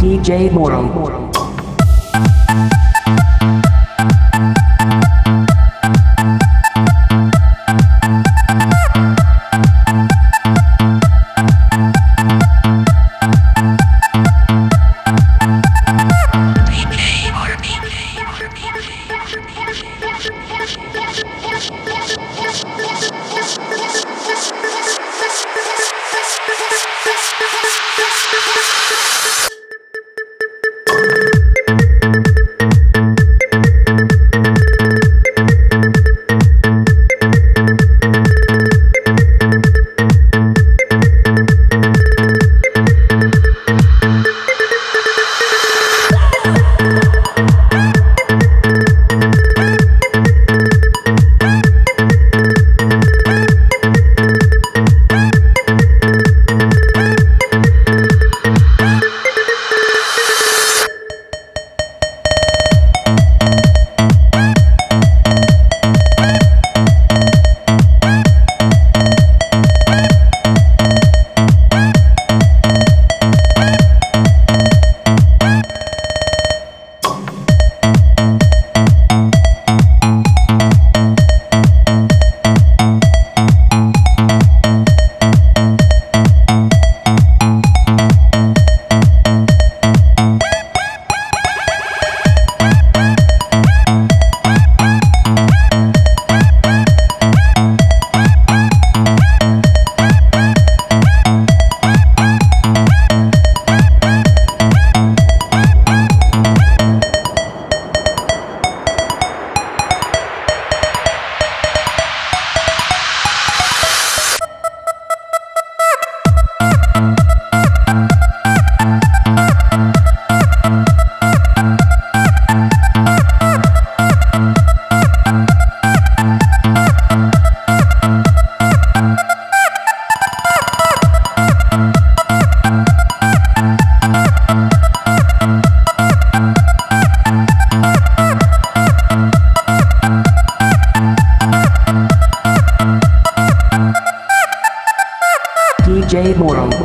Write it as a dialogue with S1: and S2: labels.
S1: DJ Morrow. 莫让。